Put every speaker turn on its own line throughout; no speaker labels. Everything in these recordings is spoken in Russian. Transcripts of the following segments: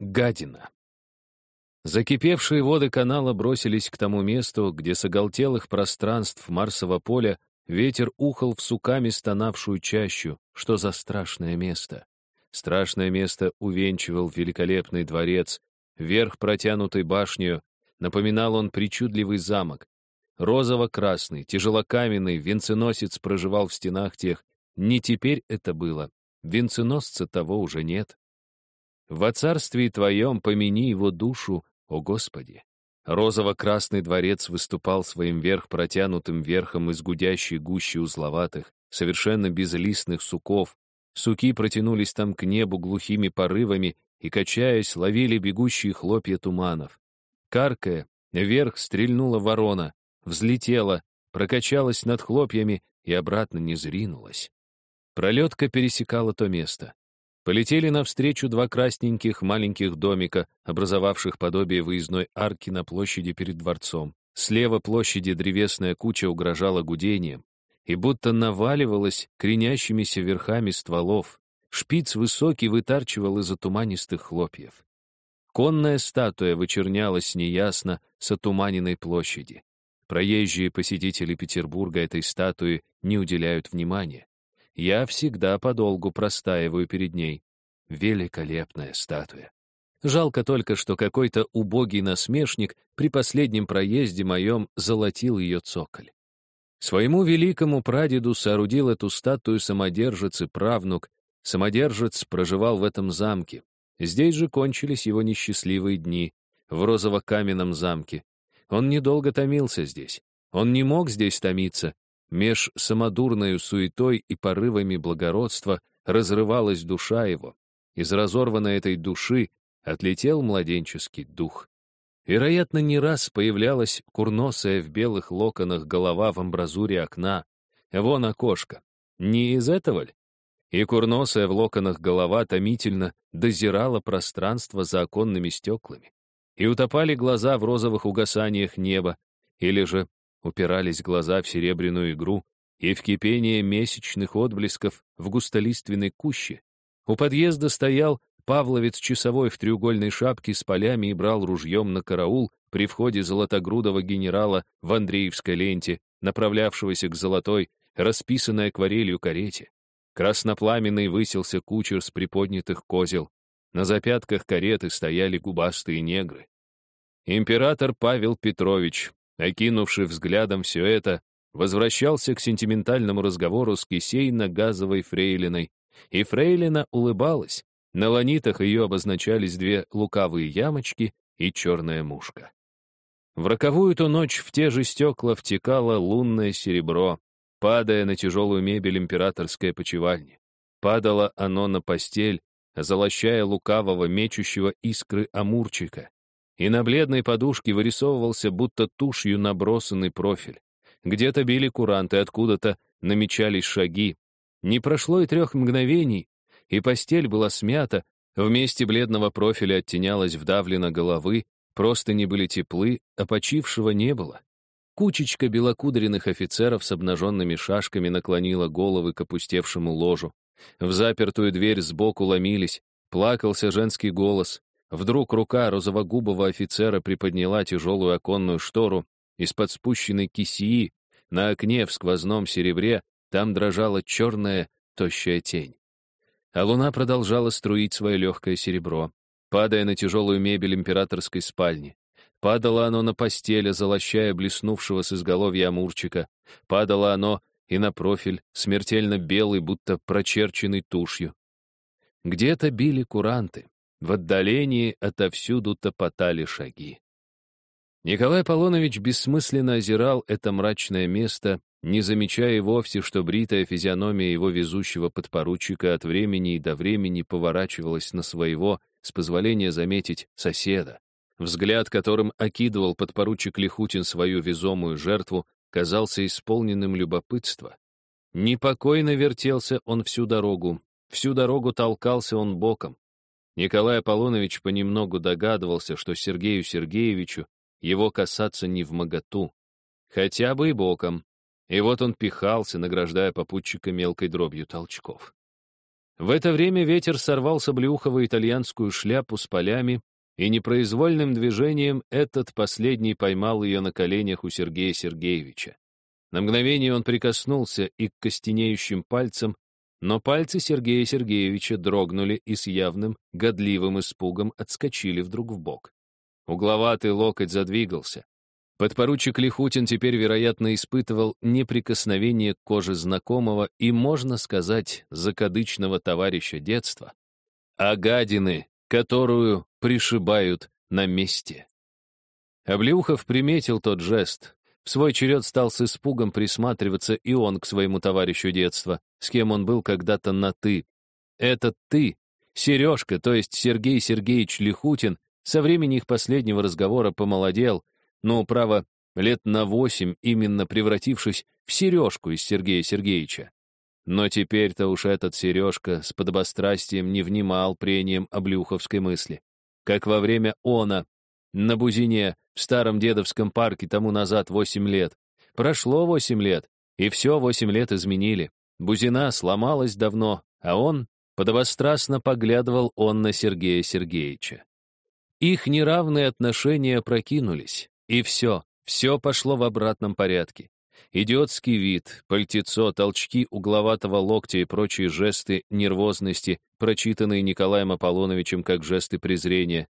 Гадина. Закипевшие воды канала бросились к тому месту, где с оголтелых пространств Марсового поля ветер ухал в суками стонавшую чащу. Что за страшное место? Страшное место увенчивал великолепный дворец, верх протянутой башнею, напоминал он причудливый замок. Розово-красный, тяжелокаменный, венценосец проживал в стенах тех. Не теперь это было. Венценосца того уже нет. Во царстве Твоем помяни его душу, о Господи. Розово-красный дворец выступал своим верх протянутым верхом из гудящей гущи узловатых, совершенно безлистных суков. Суки протянулись там к небу глухими порывами и, качаясь, ловили бегущие хлопья туманов. Каркая, вверх стрельнула ворона, взлетела, прокачалась над хлопьями и обратно не зринулась. Пролетка пересекала то место. Полетели навстречу два красненьких маленьких домика, образовавших подобие выездной арки на площади перед дворцом. Слева площади древесная куча угрожала гудением и будто наваливалась кренящимися верхами стволов. Шпиц высокий вытарчивал из отуманистых хлопьев. Конная статуя вычернялась неясно с отуманенной площади. Проезжие посетители Петербурга этой статуи не уделяют внимания я всегда подолгу простаиваю перед ней. Великолепная статуя. Жалко только, что какой-то убогий насмешник при последнем проезде моем золотил ее цоколь. Своему великому прадеду соорудил эту статую самодержец и правнук. Самодержец проживал в этом замке. Здесь же кончились его несчастливые дни, в розово-каменном замке. Он недолго томился здесь. Он не мог здесь томиться, Меж самодурною суетой и порывами благородства разрывалась душа его. Из разорванной этой души отлетел младенческий дух. Вероятно, не раз появлялась курносая в белых локонах голова в амбразуре окна. Вон окошко. Не из этого ли? И курносая в локонах голова томительно дозирала пространство за оконными стеклами. И утопали глаза в розовых угасаниях неба, или же упирались глаза в серебряную игру и в кипение месячных отблесков в густолиственной куще. У подъезда стоял Павловец часовой в треугольной шапке с полями и брал ружьем на караул при входе золотогрудого генерала в Андреевской ленте, направлявшегося к золотой, расписанной акварелью карете. Краснопламенный высился кучер с приподнятых козел. На запятках кареты стояли губастые негры. Император Павел Петрович, Окинувший взглядом все это, возвращался к сентиментальному разговору с кисейно-газовой фрейлиной, и фрейлина улыбалась. На ланитах ее обозначались две лукавые ямочки и черная мушка. В роковую-то ночь в те же стекла втекало лунное серебро, падая на тяжелую мебель императорской почевальни. Падало оно на постель, залощая лукавого, мечущего искры амурчика и на бледной подушке вырисовывался будто тушью набросанный профиль. Где-то били куранты, откуда-то намечались шаги. Не прошло и трех мгновений, и постель была смята, вместе бледного профиля оттенялась вдавлена головы, просто не были теплы, а почившего не было. Кучечка белокудренных офицеров с обнаженными шашками наклонила головы к опустевшему ложу. В запертую дверь сбоку ломились, плакался женский голос, Вдруг рука розовогубого офицера приподняла тяжелую оконную штору из-под спущенной кисии, на окне в сквозном серебре там дрожала черная, тощая тень. А луна продолжала струить свое легкое серебро, падая на тяжелую мебель императорской спальни. Падало оно на постель, озолощая блеснувшего с изголовья амурчика. Падало оно и на профиль, смертельно белый, будто прочерченный тушью. Где-то били куранты. В отдалении отовсюду топотали шаги. Николай Аполлонович бессмысленно озирал это мрачное место, не замечая вовсе, что бритая физиономия его везущего подпоручика от времени и до времени поворачивалась на своего, с позволения заметить, соседа. Взгляд, которым окидывал подпоручик Лихутин свою везомую жертву, казался исполненным любопытства. Непокойно вертелся он всю дорогу, всю дорогу толкался он боком. Николай Аполлонович понемногу догадывался, что Сергею Сергеевичу его касаться не в моготу, хотя бы и боком. И вот он пихался, награждая попутчика мелкой дробью толчков. В это время ветер сорвал с Облеухова итальянскую шляпу с полями, и непроизвольным движением этот последний поймал ее на коленях у Сергея Сергеевича. На мгновение он прикоснулся и к костенеющим пальцам, но пальцы Сергея Сергеевича дрогнули и с явным, годливым испугом отскочили вдруг в бок. Угловатый локоть задвигался. Подпоручик Лихутин теперь, вероятно, испытывал неприкосновение к коже знакомого и, можно сказать, закадычного товарища детства, а гадины, которую пришибают на месте. Облеухов приметил тот жест, в свой черед стал с испугом присматриваться и он к своему товарищу детства, с кем он был когда-то на «ты». Этот «ты», Сережка, то есть Сергей Сергеевич Лихутин, со времени их последнего разговора помолодел, но, право, лет на восемь, именно превратившись в Сережку из Сергея Сергеевича. Но теперь-то уж этот Сережка с подобострастием не внимал прением облюховской мысли. Как во время она, на Бузине, в старом дедовском парке тому назад восемь лет. Прошло восемь лет, и все восемь лет изменили. Бузина сломалась давно, а он подобострастно поглядывал он на Сергея Сергеевича. Их неравные отношения прокинулись, и все, все пошло в обратном порядке. Идиотский вид, пальтецо, толчки угловатого локтя и прочие жесты нервозности, прочитанные Николаем Аполлоновичем как жесты презрения.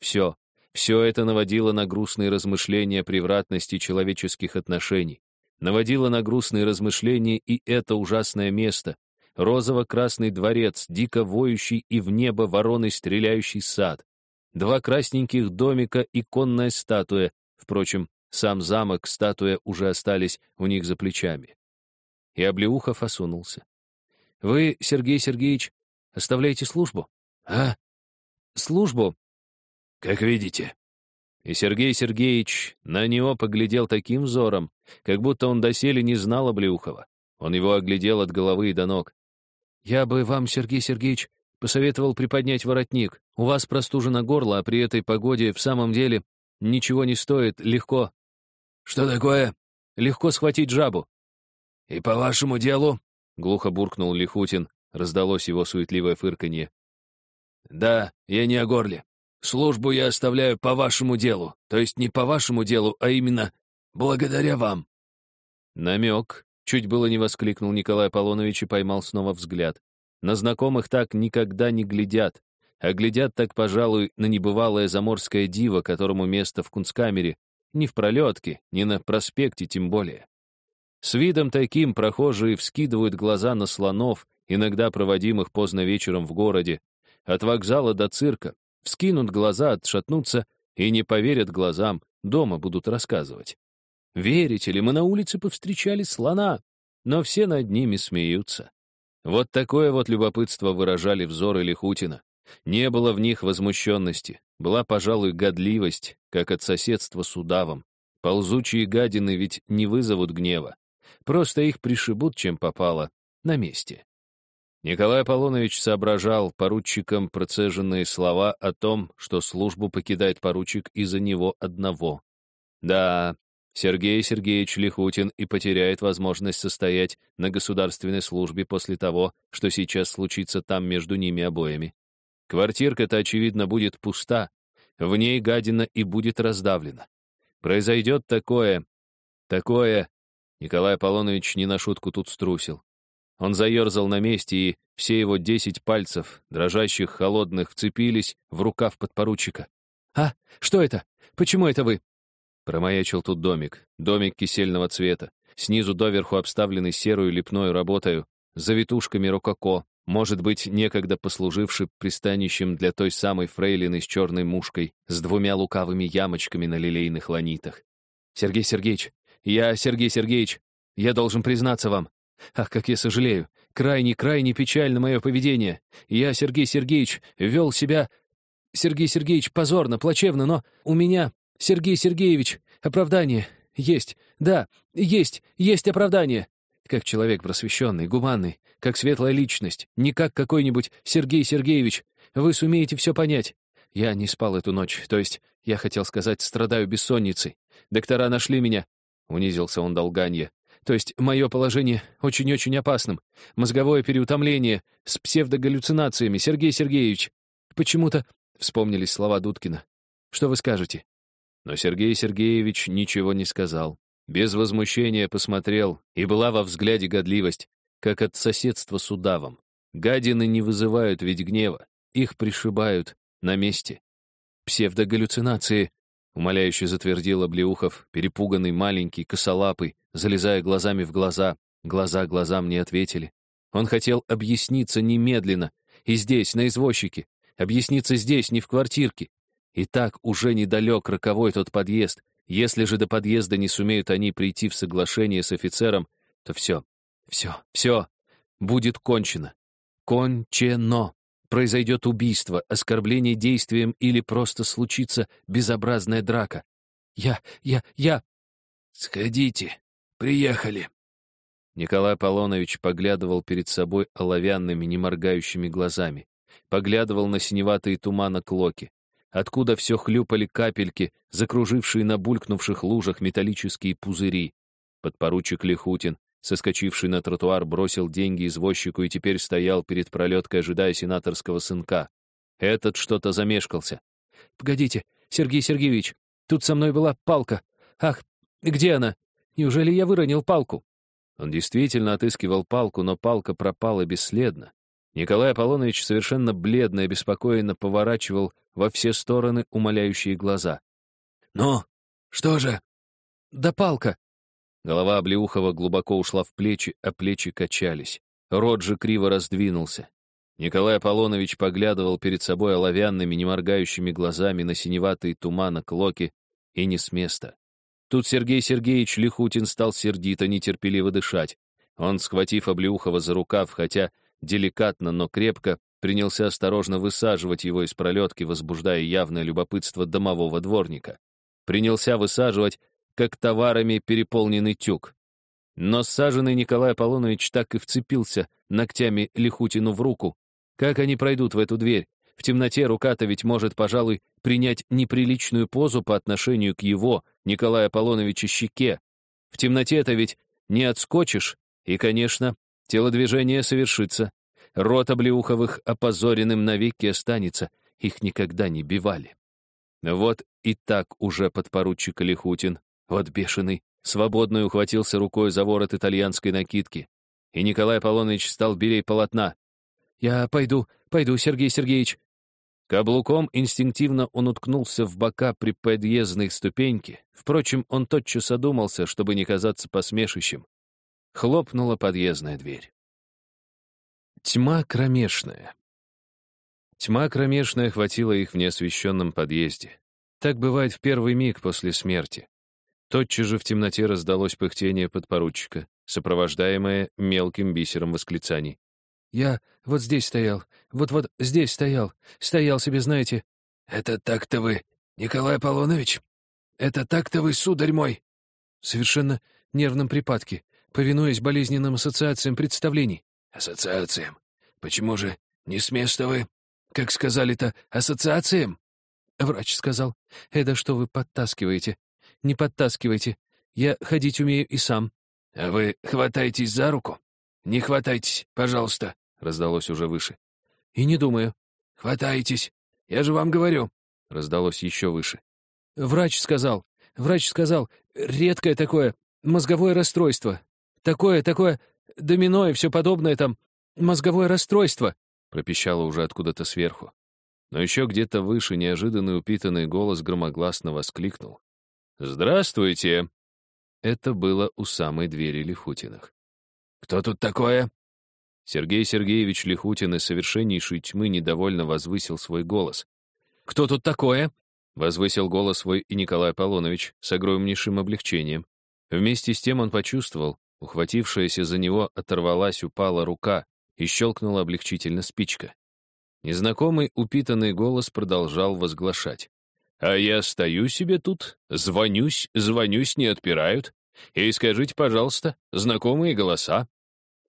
Все, все это наводило на грустные размышления превратности человеческих отношений. Наводило на грустные размышления и это ужасное место. Розово-красный дворец, дико воющий и в небо вороной стреляющий сад. Два красненьких домика и конная статуя. Впрочем, сам замок, статуя уже остались у них за плечами. И Облеухов осунулся. «Вы, Сергей Сергеевич, оставляете службу?» «А?» «Службу?» «Как видите». И Сергей Сергеевич на него поглядел таким взором, как будто он доселе не знал Облеухова. Он его оглядел от головы и до ног. «Я бы вам, Сергей Сергеевич, посоветовал приподнять воротник. У вас простужено горло, а при этой погоде в самом деле ничего не стоит, легко». «Что такое?» «Легко схватить жабу». «И по вашему делу?» — глухо буркнул Лихутин. Раздалось его суетливое фырканье. «Да, я не о горле. Службу я оставляю по вашему делу, то есть не по вашему делу, а именно благодаря вам». Намек, чуть было не воскликнул Николай Аполлонович и поймал снова взгляд. На знакомых так никогда не глядят, а глядят так, пожалуй, на небывалое заморское диво, которому место в кунсткамере, ни в пролетке, ни на проспекте тем более. С видом таким прохожие вскидывают глаза на слонов, иногда проводимых поздно вечером в городе, от вокзала до цирка, вскинут глаза, отшатнутся и не поверят глазам, дома будут рассказывать. Верите ли, мы на улице повстречали слона, но все над ними смеются. Вот такое вот любопытство выражали взоры Лихутина. Не было в них возмущенности, была, пожалуй, годливость, как от соседства с удавом. Ползучие гадины ведь не вызовут гнева. Просто их пришибут, чем попало, на месте. Николай Аполлонович соображал поручикам процеженные слова о том, что службу покидает поручик из-за него одного. Да, Сергей Сергеевич Лихутин и потеряет возможность состоять на государственной службе после того, что сейчас случится там между ними обоими. Квартирка-то, очевидно, будет пуста, в ней гадина и будет раздавлена. Произойдет такое, такое... Николай Аполлонович не на шутку тут струсил. Он заерзал на месте, и все его десять пальцев, дрожащих, холодных, вцепились в рукав подпоручика. «А, что это? Почему это вы?» Промаячил тут домик, домик кисельного цвета, снизу доверху обставленный серую лепной работою, завитушками рококо, может быть, некогда послуживший пристанищем для той самой фрейлины с черной мушкой, с двумя лукавыми ямочками на лилейных ланитах. «Сергей Сергеевич, я Сергей Сергеевич, я должен признаться вам, Ах, как я сожалею. Крайне-крайне печально мое поведение. Я, Сергей Сергеевич, вел себя... Сергей Сергеевич, позорно, плачевно, но у меня, Сергей Сергеевич, оправдание есть. Да, есть, есть оправдание. Как человек просвещенный, гуманный, как светлая личность, не как какой-нибудь Сергей Сергеевич. Вы сумеете все понять. Я не спал эту ночь, то есть, я хотел сказать, страдаю бессонницей. Доктора нашли меня. Унизился он долганье. То есть мое положение очень-очень опасным. Мозговое переутомление с псевдогаллюцинациями, Сергей Сергеевич. Почему-то вспомнились слова Дудкина. Что вы скажете? Но Сергей Сергеевич ничего не сказал. Без возмущения посмотрел, и была во взгляде годливость, как от соседства с удавом. Гадины не вызывают ведь гнева, их пришибают на месте. Псевдогаллюцинации, умоляюще затвердил Облеухов, перепуганный, маленький, косолапый, залезая глазами в глаза. Глаза глазам не ответили. Он хотел объясниться немедленно, и здесь, на извозчике, объясниться здесь, не в квартирке. И так уже недалек роковой тот подъезд. Если же до подъезда не сумеют они прийти в соглашение с офицером, то все, все, все будет кончено. Кончено. Произойдет убийство, оскорбление действием или просто случится безобразная драка. Я, я, я...
Сходите, приехали.
Николай Аполлонович поглядывал перед собой оловянными, неморгающими глазами. Поглядывал на синеватые тумана клоки, откуда все хлюпали капельки, закружившие на булькнувших лужах металлические пузыри. Подпоручик Лихутин соскочивший на тротуар, бросил деньги извозчику и теперь стоял перед пролеткой, ожидая сенаторского сынка. Этот что-то замешкался. «Погодите, Сергей Сергеевич, тут со мной была палка. Ах, где она? Неужели я выронил палку?» Он действительно отыскивал палку, но палка пропала бесследно. Николай Аполлонович совершенно бледно и беспокойно поворачивал во все стороны умоляющие глаза.
«Ну, что же?»
«Да палка! Голова Облеухова глубоко ушла в плечи, а плечи качались. Рот же криво раздвинулся. Николай Аполлонович поглядывал перед собой оловянными, неморгающими глазами на синеватые тумана клоки и не с места. Тут Сергей Сергеевич Лихутин стал сердито, нетерпеливо дышать. Он, схватив Облеухова за рукав, хотя деликатно, но крепко, принялся осторожно высаживать его из пролетки, возбуждая явное любопытство домового дворника. Принялся высаживать, как товарами переполненный тюк. Но саженный Николай Аполлонович так и вцепился ногтями Лихутину в руку. Как они пройдут в эту дверь? В темноте рука-то ведь может, пожалуй, принять неприличную позу по отношению к его, Николая Аполлоновича, щеке. В темноте-то ведь не отскочишь, и, конечно, телодвижение совершится. Рот Облеуховых опозоренным навеки останется, их никогда не бивали. Вот и так уже подпоручик Лихутин вот бешеный, свободно ухватился рукой за ворот итальянской накидки. И Николай Аполлоныч стал белей полотна. «Я пойду, пойду, Сергей Сергеевич». Каблуком инстинктивно он уткнулся в бока при подъездной ступеньке. Впрочем, он тотчас одумался, чтобы не казаться посмешищем. Хлопнула подъездная дверь. Тьма кромешная. Тьма кромешная охватила их в неосвещенном подъезде. Так бывает в первый миг после смерти. Тотчас же в темноте раздалось пыхтение подпоручика, сопровождаемое мелким бисером восклицаний. «Я вот здесь стоял, вот-вот здесь стоял, стоял себе, знаете...»
«Это так-то вы, Николай Аполлонович? Это так-то вы, сударь мой?»
«Совершенно нервном припадке, повинуясь болезненным ассоциациям представлений».
«Ассоциациям? Почему же не с места вы, как сказали-то, ассоциациям?»
Врач сказал. «Это что вы подтаскиваете? Не подтаскивайте. Я ходить умею и сам».
«А вы хватайтесь за руку? Не хватайтесь, пожалуйста», — раздалось уже выше.
«И не думаю».
«Хватайтесь. Я же вам говорю», — раздалось еще выше.
«Врач сказал. Врач сказал. Редкое такое мозговое расстройство. Такое, такое домино и все подобное там. Мозговое расстройство», — пропищало уже откуда-то сверху. Но еще где-то выше неожиданный упитанный голос громогласно воскликнул. «Здравствуйте!» Это было у самой двери Лихутиных.
«Кто тут такое?»
Сергей Сергеевич Лихутин из совершеннейшей тьмы недовольно возвысил свой голос. «Кто тут такое?» — возвысил голос свой и Николай Аполлонович с огромнейшим облегчением. Вместе с тем он почувствовал, ухватившаяся за него оторвалась, упала рука и щелкнула облегчительно спичка. Незнакомый упитанный голос продолжал возглашать. А я стою себе тут, звонюсь, звонюсь, не отпирают. И скажите, пожалуйста, знакомые голоса.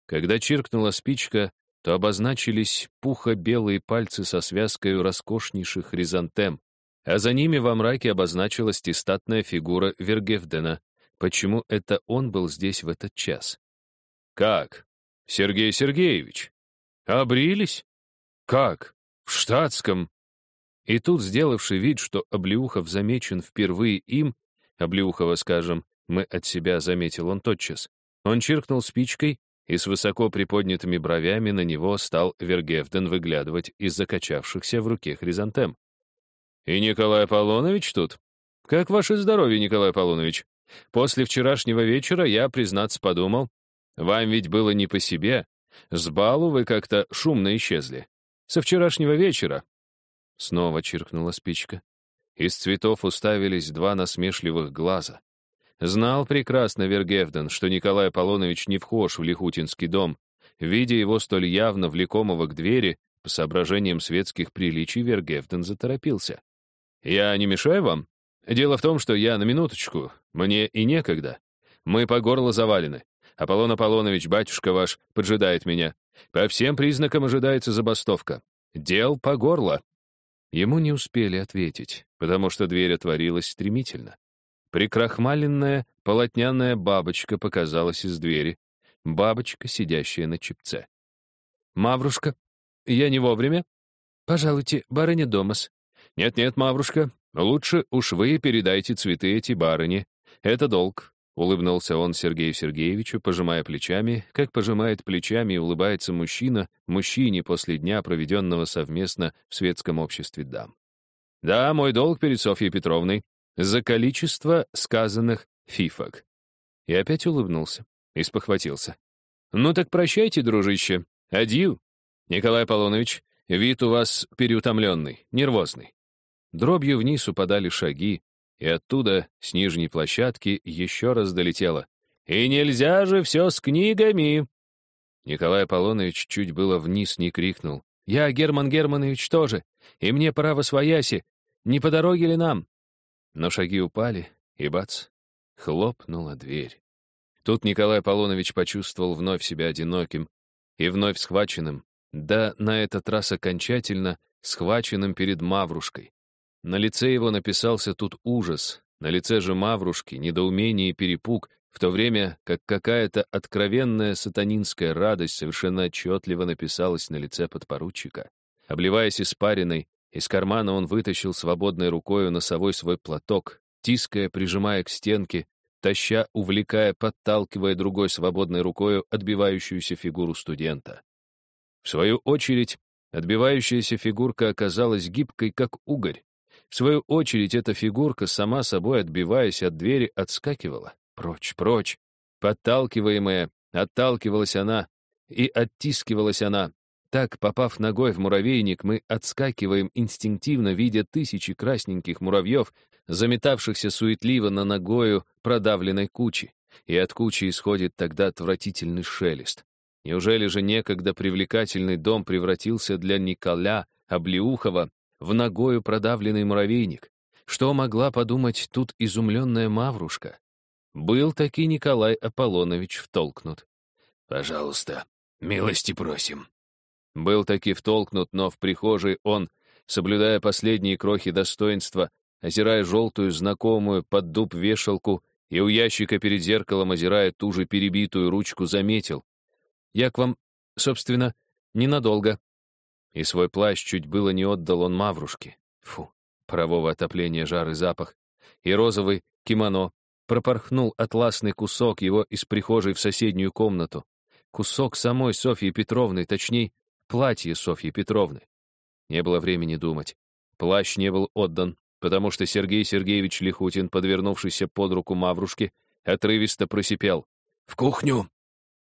Когда чиркнула спичка, то обозначились пухо-белые пальцы со связкой роскошнейших хризантем, а за ними во мраке обозначилась тестатная фигура Вергевдена, почему это он был здесь в этот час. «Как? Сергей Сергеевич? Обрились? Как? В штатском?» И тут, сделавший вид, что Облеухов замечен впервые им, Облеухова, скажем, мы от себя заметил он тотчас, он чиркнул спичкой, и с высоко приподнятыми бровями на него стал Вергевден выглядывать из закачавшихся в руке хризантем. «И Николай Аполлонович тут? Как ваше здоровье, Николай Аполлонович? После вчерашнего вечера я, признаться, подумал, вам ведь было не по себе. С балу вы как-то шумно исчезли. Со вчерашнего вечера». Снова чиркнула спичка. Из цветов уставились два насмешливых глаза. Знал прекрасно Вергевден, что Николай Аполлонович не вхож в Лихутинский дом. Видя его столь явно влекомого к двери, по соображениям светских приличий Вергевден заторопился. «Я не мешаю вам? Дело в том, что я на минуточку, мне и некогда. Мы по горло завалены. Аполлон Аполлонович, батюшка ваш, поджидает меня. По всем признакам ожидается забастовка. Дел по горло». Ему не успели ответить, потому что дверь отворилась стремительно. Прикрахмаленная полотняная бабочка показалась из двери. Бабочка, сидящая на чепце. «Маврушка, я не вовремя?» «Пожалуйте, барыня Домас». «Нет-нет, Маврушка, лучше уж вы передайте цветы эти барыне. Это долг», — улыбнулся он Сергею Сергеевичу, пожимая плечами, как пожимает плечами и улыбается мужчина мужчине после дня, проведенного совместно в светском обществе дам. «Да, мой долг перед Софьей Петровной за количество сказанных фифок. И опять улыбнулся, и спохватился. «Ну так прощайте, дружище. Адью. Николай Аполлонович, вид у вас переутомленный, нервозный». Дробью вниз упадали шаги, и оттуда, с нижней площадки, еще раз долетело. «И нельзя же все с книгами!» Николай Аполлонович чуть было вниз не крикнул. «Я, Герман Германович, тоже, и мне пора во свояси. Не по дороге ли нам?» Но шаги упали, и бац, хлопнула дверь. Тут Николай Аполлонович почувствовал вновь себя одиноким и вновь схваченным, да на этот раз окончательно схваченным перед Маврушкой. На лице его написался тут ужас, на лице же Маврушки недоумение и перепуг, в то время как какая-то откровенная сатанинская радость совершенно отчетливо написалась на лице подпоручика. Обливаясь испариной, из кармана он вытащил свободной рукой носовой свой платок, тиская, прижимая к стенке, таща, увлекая, подталкивая другой свободной рукой отбивающуюся фигуру студента. В свою очередь, отбивающаяся фигурка оказалась гибкой, как угорь. В свою очередь, эта фигурка, сама собой отбиваясь от двери, отскакивала. Прочь, прочь. Подталкиваемая, отталкивалась она, и оттискивалась она, так, попав ногой в муравейник, мы отскакиваем инстинктивно, видя тысячи красненьких муравьев, заметавшихся суетливо на ногою продавленной кучи. И от кучи исходит тогда отвратительный шелест. Неужели же некогда привлекательный дом превратился для Николя Облеухова в ногою продавленный муравейник? Что могла подумать тут изумленная Маврушка? Был таки Николай Аполлонович втолкнут.
«Пожалуйста, милости просим»,
был таки втолкнут, но в прихожей он, соблюдая последние крохи достоинства, озирая желтую, знакомую под дуб вешалку и у ящика перед зеркалом озирая ту же перебитую ручку, заметил. «Я к вам, собственно, ненадолго». И свой плащ чуть было не отдал он Маврушке. Фу, парового отопления жар и запах. И розовый кимоно. Пропорхнул атласный кусок его из прихожей в соседнюю комнату. Кусок самой Софьи Петровны, точнее, платье Софьи Петровны. Не было времени думать. Плащ не был отдан, потому что Сергей Сергеевич Лихутин, подвернувшийся под руку Маврушки, отрывисто просипел. «В кухню!»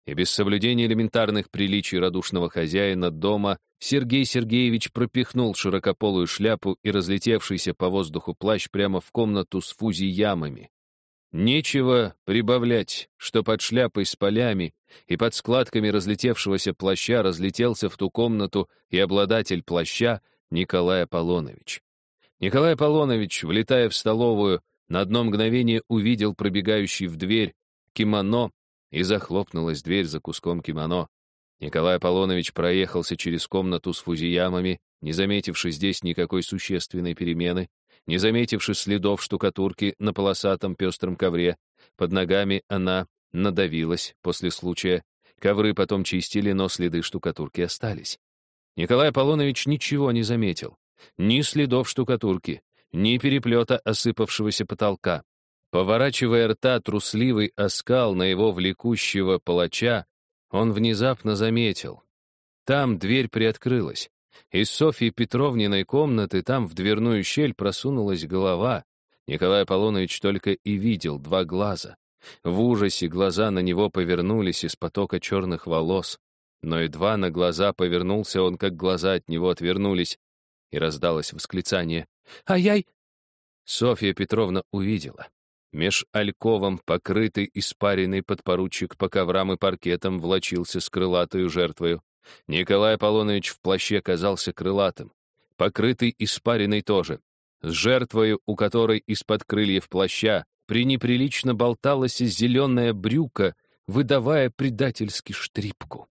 И без соблюдения элементарных приличий радушного хозяина дома Сергей Сергеевич пропихнул широкополую шляпу и разлетевшийся по воздуху плащ прямо в комнату с фузи-ямами. Нечего прибавлять, что под шляпой с полями и под складками разлетевшегося плаща разлетелся в ту комнату и обладатель плаща Николай Аполлонович. Николай Аполлонович, влетая в столовую, на одно мгновение увидел пробегающий в дверь кимоно, и захлопнулась дверь за куском кимоно. Николай Аполлонович проехался через комнату с фузиямами, не заметивши здесь никакой существенной перемены, не заметивши следов штукатурки на полосатом пестром ковре, Под ногами она надавилась после случая. Ковры потом чистили, но следы штукатурки остались. Николай Аполлонович ничего не заметил. Ни следов штукатурки, ни переплета осыпавшегося потолка. Поворачивая рта трусливый оскал на его влекущего палача, он внезапно заметил. Там дверь приоткрылась. Из Софьи Петровниной комнаты там в дверную щель просунулась голова. Николай Аполлонович только и видел два глаза. В ужасе глаза на него повернулись из потока черных волос. Но едва на глаза повернулся он, как глаза от него отвернулись, и раздалось восклицание «Ай-яй!». Софья Петровна увидела. Меж альковом, покрытый испаренный подпоручик по коврам и паркетам, влочился с крылатою жертвою. Николай Аполлонович в плаще казался крылатым. Покрытый испаренный тоже. С жертвою, у которой из-под крыльев плаща пренеприлично болталась зеленая брюка, выдавая предательски штрипку.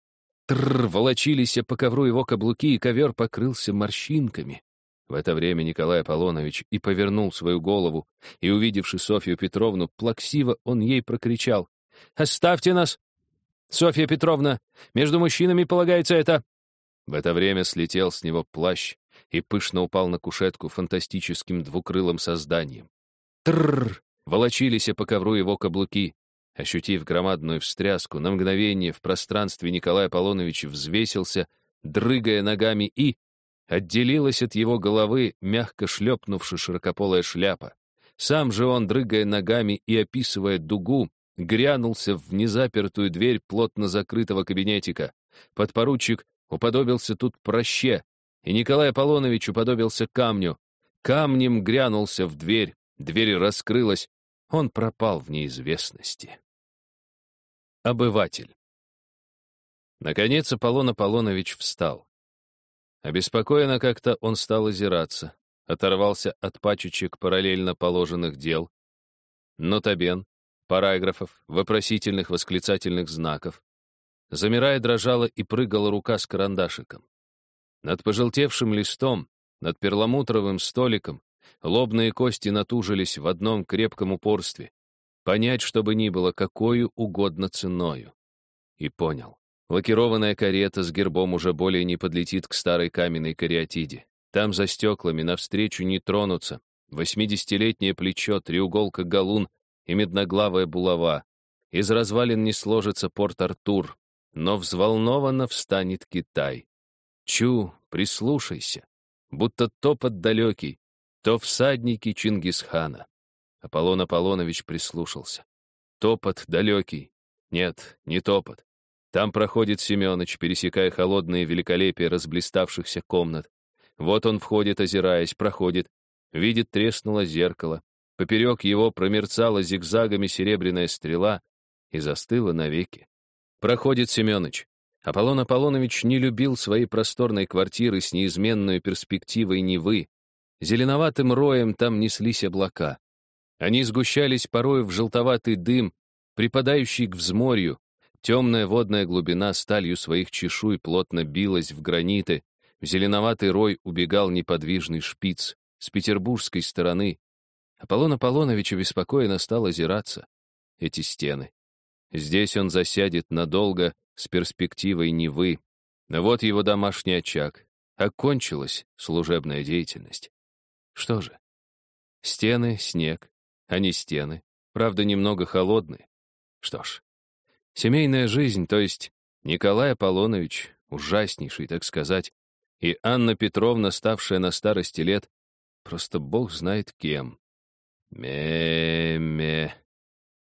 Тррр, волочились по ковру его каблуки, и ковер покрылся морщинками. В это время Николай Аполлонович и повернул свою голову, и, увидевши Софью Петровну, плаксиво он ей прокричал. «Оставьте нас! Софья Петровна, между мужчинами полагается это...» В это время слетел с него плащ и пышно упал на кушетку фантастическим двукрылым созданием. Тррр! Волочились по ковру его каблуки. Ощутив громадную встряску, на мгновение в пространстве Николай Аполлонович взвесился, дрыгая ногами, и отделилась от его головы мягко шлепнувшая широкополая шляпа. Сам же он, дрыгая ногами и описывая дугу, грянулся в незапертую дверь плотно закрытого кабинетика. Подпоручик уподобился тут проще, и Николай Аполлонович уподобился камню. Камнем грянулся в дверь, дверь раскрылась, он пропал в неизвестности. Обыватель. Наконец Аполлон Аполлонович встал. Обеспокоенно как-то он стал озираться, оторвался от пачечек параллельно положенных дел. Нотабен, параграфов, вопросительных восклицательных знаков. Замирая, дрожала и прыгала рука с карандашиком. Над пожелтевшим листом, над перламутровым столиком, лобные кости натужились в одном крепком упорстве. Понять, чтобы ни было, какую угодно ценою. И понял. Лакированная карета с гербом уже более не подлетит к старой каменной кариатиде. Там за стеклами навстречу не тронутся. Восьмидесятилетнее плечо, треуголка галун и медноглавая булава. Из развалин не сложится Порт-Артур, но взволнованно встанет Китай. Чу, прислушайся, будто топот далекий, то всадники Чингисхана. Аполлон Аполлонович прислушался. Топот далекий. Нет, не топот. Там проходит Семёныч, пересекая холодные великолепия разблиставшихся комнат. Вот он входит, озираясь, проходит. Видит, треснуло зеркало. Поперек его промерцала зигзагами серебряная стрела и застыла навеки. Проходит Семёныч. Аполлон Аполлонович не любил своей просторной квартиры с неизменной перспективой Невы. Зеленоватым роем там неслись облака. Они сгущались порой в желтоватый дым, припадающий к взморью, Темная водная глубина сталью своих чешуй плотно билась в граниты, в зеленоватый рой убегал неподвижный шпиц с петербургской стороны. Аполлон Аполлонович беспокойно стал озираться. Эти стены. Здесь он засядет надолго с перспективой Невы. Вот его домашний очаг. Окончилась служебная деятельность. Что же? Стены, снег, а не стены. Правда, немного холодные. Что ж, Семейная жизнь, то есть Николай Аполлонович, ужаснейший, так сказать, и Анна Петровна, ставшая на старости лет, просто бог знает кем. Ме-ме.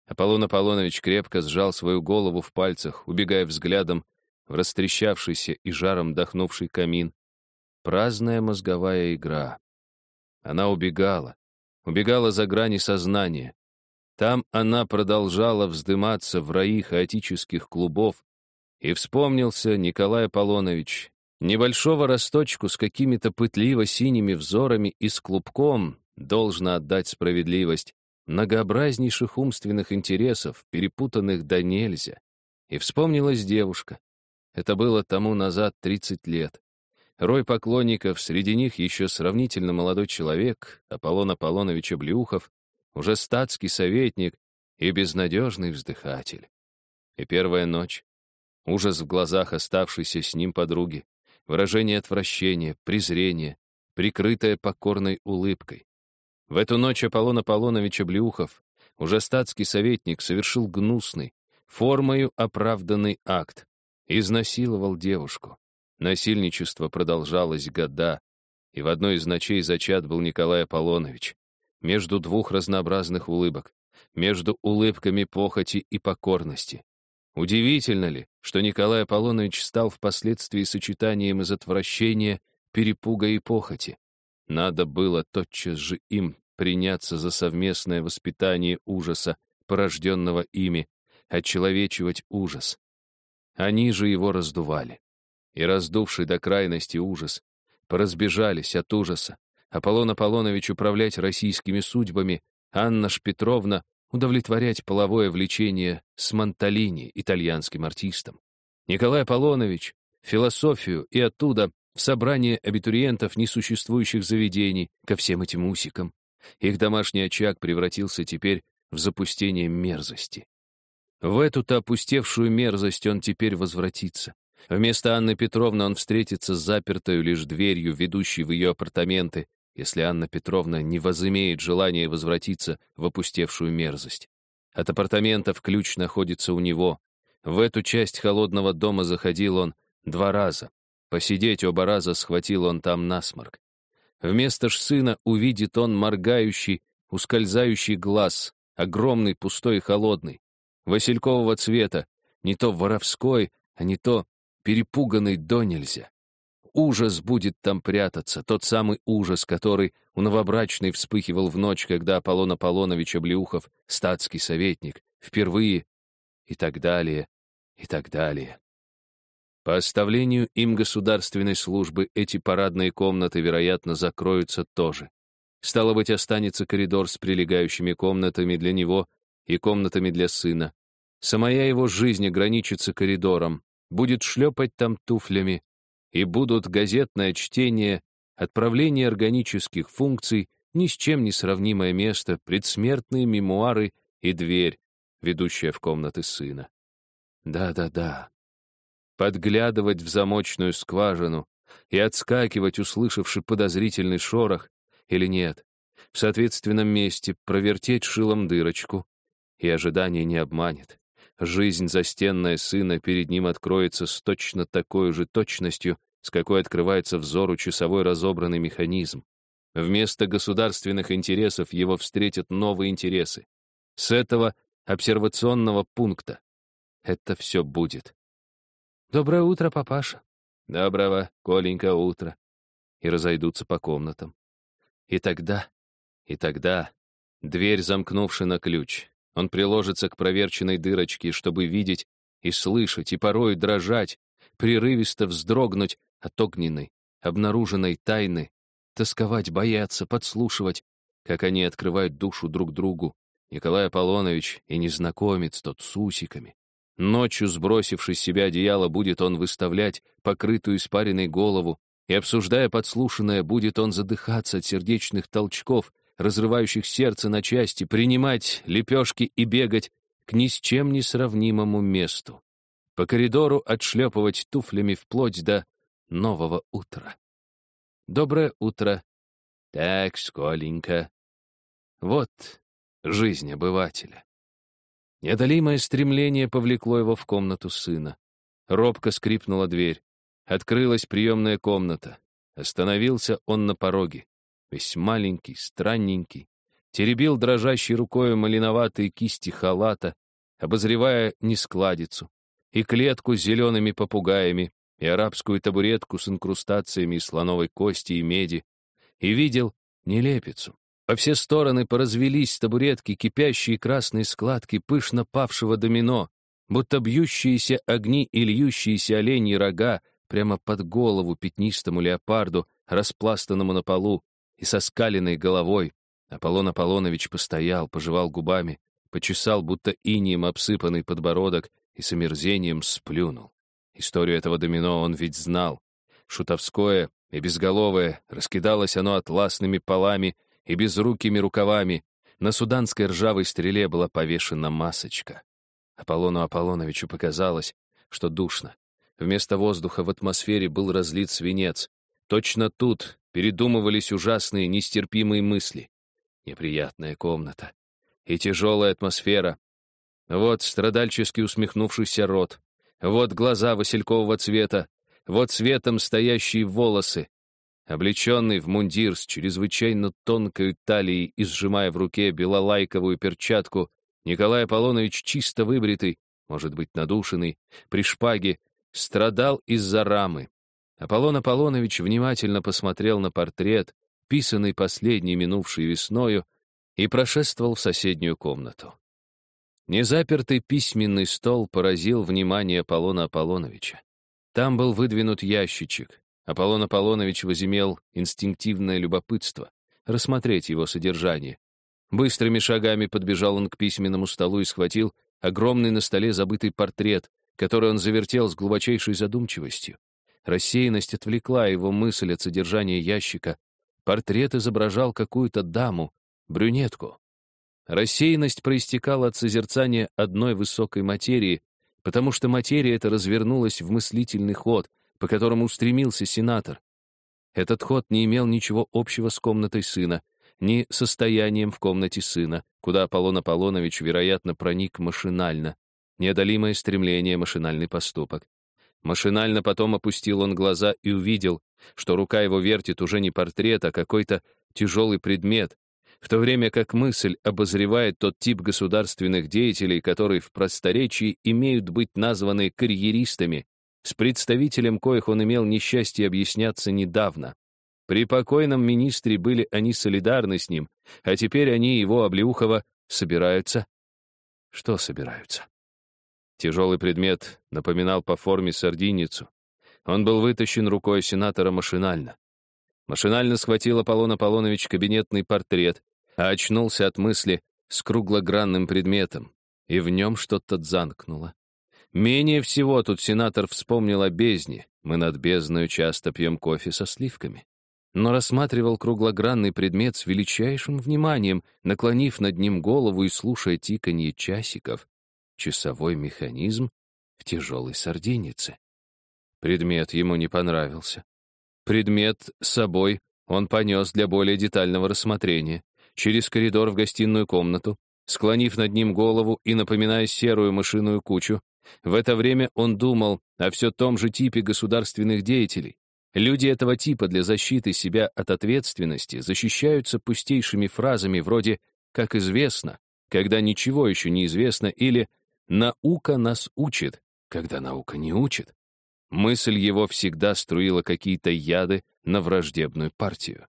Аполлон Аполлонович крепко сжал свою голову в пальцах, убегая взглядом в растрещавшийся и жаром дохнувший камин. Праздная мозговая игра. Она убегала, убегала за грани сознания, там она продолжала вздыматься в раи хаотических клубов, и вспомнился Николай Аполлонович, небольшого росточку с какими-то пытливо-синими взорами и с клубком, должно отдать справедливость, многообразнейших умственных интересов, перепутанных до нельзя. И вспомнилась девушка. Это было тому назад 30 лет. Рой поклонников, среди них еще сравнительно молодой человек, Аполлон Аполлонович Облюхов, уже статский советник, и безнадежный вздыхатель. И первая ночь, ужас в глазах оставшейся с ним подруги, выражение отвращения, презрения, прикрытое покорной улыбкой. В эту ночь Аполлон Аполлонович Облеухов, уже статский советник, совершил гнусный, формою оправданный акт, изнасиловал девушку. Насильничество продолжалось года, и в одной из ночей зачат был Николай Аполлонович. Между двух разнообразных улыбок, между улыбками похоти и покорности. Удивительно ли, что Николай Аполлонович стал впоследствии сочетанием из отвращения, перепуга и похоти? Надо было тотчас же им приняться за совместное воспитание ужаса, порожденного ими, отчеловечивать ужас. Они же его раздували. И раздувший до крайности ужас, поразбежались от ужаса. Аполлон Аполлонович управлять российскими судьбами, Анна Шпетровна удовлетворять половое влечение с Монталини, итальянским артистом. Николай Аполлонович — философию и оттуда в собрание абитуриентов несуществующих заведений ко всем этим усикам. Их домашний очаг превратился теперь в запустение мерзости. В эту-то опустевшую мерзость он теперь возвратится. Вместо Анны Петровны он встретится с запертой лишь дверью, ведущей в ее апартаменты, если Анна Петровна не возымеет желания возвратиться в опустевшую мерзость. От апартаментов ключ находится у него. В эту часть холодного дома заходил он два раза. Посидеть оба раза схватил он там насморк. Вместо ж сына увидит он моргающий, ускользающий глаз, огромный, пустой и холодный, василькового цвета, не то воровской, а не то перепуганный до нельзя ужас будет там прятаться, тот самый ужас, который у новобрачной вспыхивал в ночь, когда Аполлон Аполлонович Облеухов, статский советник, впервые, и так далее, и так далее. По оставлению им государственной службы эти парадные комнаты, вероятно, закроются тоже. Стало быть, останется коридор с прилегающими комнатами для него и комнатами для сына. Самая его жизнь ограничится коридором, будет шлепать там туфлями, и будут газетное чтение, отправление органических функций, ни с чем не сравнимое место, предсмертные мемуары и дверь, ведущая в комнаты сына. Да-да-да. Подглядывать в замочную скважину и отскакивать, услышавши подозрительный шорох, или нет, в соответственном месте провертеть шилом дырочку, и ожидание не обманет. Жизнь застенная сына перед ним откроется с точно такой же точностью, с какой открывается взору часовой разобранный механизм. Вместо государственных интересов его встретят новые интересы. С этого обсервационного пункта. Это все будет. «Доброе утро, папаша». «Доброго, Коленька, утро». И разойдутся по комнатам. И тогда, и тогда, дверь, замкнувши на ключ, он приложится к проверченной дырочке, чтобы видеть и слышать, и порой дрожать, прерывисто вздрогнуть от огненной, обнаруженной тайны, тосковать, бояться, подслушивать, как они открывают душу друг другу, Николай Аполлонович и незнакомец тот с усиками. Ночью, сбросившись с себя одеяло, будет он выставлять покрытую испаренной голову, и, обсуждая подслушанное, будет он задыхаться от сердечных толчков, разрывающих сердце на части, принимать лепешки и бегать к ни с чем не сравнимому месту. По коридору отшлепывать туфлями вплоть до нового утра. Доброе утро. Так, сколенько. Вот жизнь обывателя. Неодолимое стремление повлекло его в комнату сына. Робко скрипнула дверь. Открылась приемная комната. Остановился он на пороге. Весь маленький, странненький. Теребил дрожащей рукой малиноватые кисти халата, обозревая нескладицу, и клетку с зелеными попугаями, и арабскую табуретку с инкрустациями из слоновой кости и меди, и видел нелепицу. По все стороны поразвелись табуретки кипящие красные складки пышно павшего домино, будто бьющиеся огни и льющиеся оленьи рога прямо под голову пятнистому леопарду, распластанному на полу, и со скаленной головой. Аполлон Аполлонович постоял, пожевал губами, почесал, будто инием обсыпанный подбородок, и с омерзением сплюнул. Историю этого домино он ведь знал. Шутовское и безголовое, раскидалось оно атласными полами и безрукими рукавами, На суданской ржавой стреле была повешена масочка. Аполлону Аполлоновичу показалось, что душно. Вместо воздуха в атмосфере был разлит свинец. Точно тут передумывались ужасные, нестерпимые мысли. Неприятная комната. И тяжелая атмосфера. Вот страдальчески усмехнувшийся рот. Вот глаза василькового цвета. Вот светом стоящие волосы. Облеченный в мундир с чрезвычайно тонкой талией и сжимая в руке белолайковую перчатку, Николай Аполлонович чисто выбритый, может быть, надушенный, при шпаге, страдал из-за рамы. Аполлон Аполлонович внимательно посмотрел на портрет, писанный последней минувшей весною, и прошествовал в соседнюю комнату. Незапертый письменный стол поразил внимание Аполлона Аполлоновича. Там был выдвинут ящичек. Аполлон Аполлонович возымел инстинктивное любопытство рассмотреть его содержание. Быстрыми шагами подбежал он к письменному столу и схватил огромный на столе забытый портрет, который он завертел с глубочайшей задумчивостью. Рассеянность отвлекла его мысль от содержания ящика. Портрет изображал какую-то даму, брюнетку. Рассеянность проистекала от созерцания одной высокой материи, потому что материя эта развернулась в мыслительный ход, по которому устремился сенатор. Этот ход не имел ничего общего с комнатой сына, ни состоянием в комнате сына, куда Аполлон Аполлонович, вероятно, проник машинально, неодолимое стремление, машинальный поступок. Машинально потом опустил он глаза и увидел, что рука его вертит уже не портрет, а какой-то тяжелый предмет, в то время как мысль обозревает тот тип государственных деятелей, которые в просторечии имеют быть названы карьеристами, с представителем коих он имел несчастье объясняться недавно. При покойном министре были они солидарны с ним, а теперь они, его Облеухова, собираются. Что собираются? Тяжелый предмет напоминал по форме сардиницу. Он был вытащен рукой сенатора машинально. Машинально схватил Аполлон Аполлонович кабинетный портрет, а очнулся от мысли с круглогранным предметом, и в нем что-то дзанкнуло. Менее всего тут сенатор вспомнил о бездне. Мы над бездною часто пьем кофе со сливками. Но рассматривал круглогранный предмет с величайшим вниманием, наклонив над ним голову и слушая тиканье часиков. Часовой механизм в тяжелой сардинице. Предмет ему не понравился. Предмет с собой он понес для более детального рассмотрения через коридор в гостиную комнату, склонив над ним голову и напоминая серую мышиную кучу. В это время он думал о все том же типе государственных деятелей. Люди этого типа для защиты себя от ответственности защищаются пустейшими фразами вроде «как известно», когда ничего еще не известно, или «наука нас учит», когда наука не учит. Мысль его всегда струила какие-то яды на враждебную партию.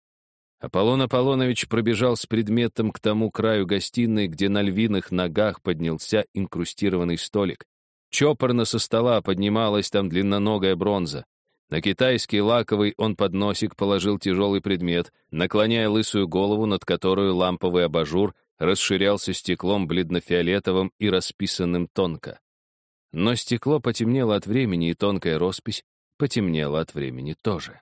Аполлон Аполлонович пробежал с предметом к тому краю гостиной, где на львиных ногах поднялся инкрустированный столик. Чопорно со стола поднималась там длинноногая бронза. На китайский лаковый он под носик положил тяжелый предмет, наклоняя лысую голову, над которую ламповый абажур расширялся стеклом бледно-фиолетовым и расписанным тонко. Но стекло потемнело от времени, и тонкая роспись потемнела от времени тоже.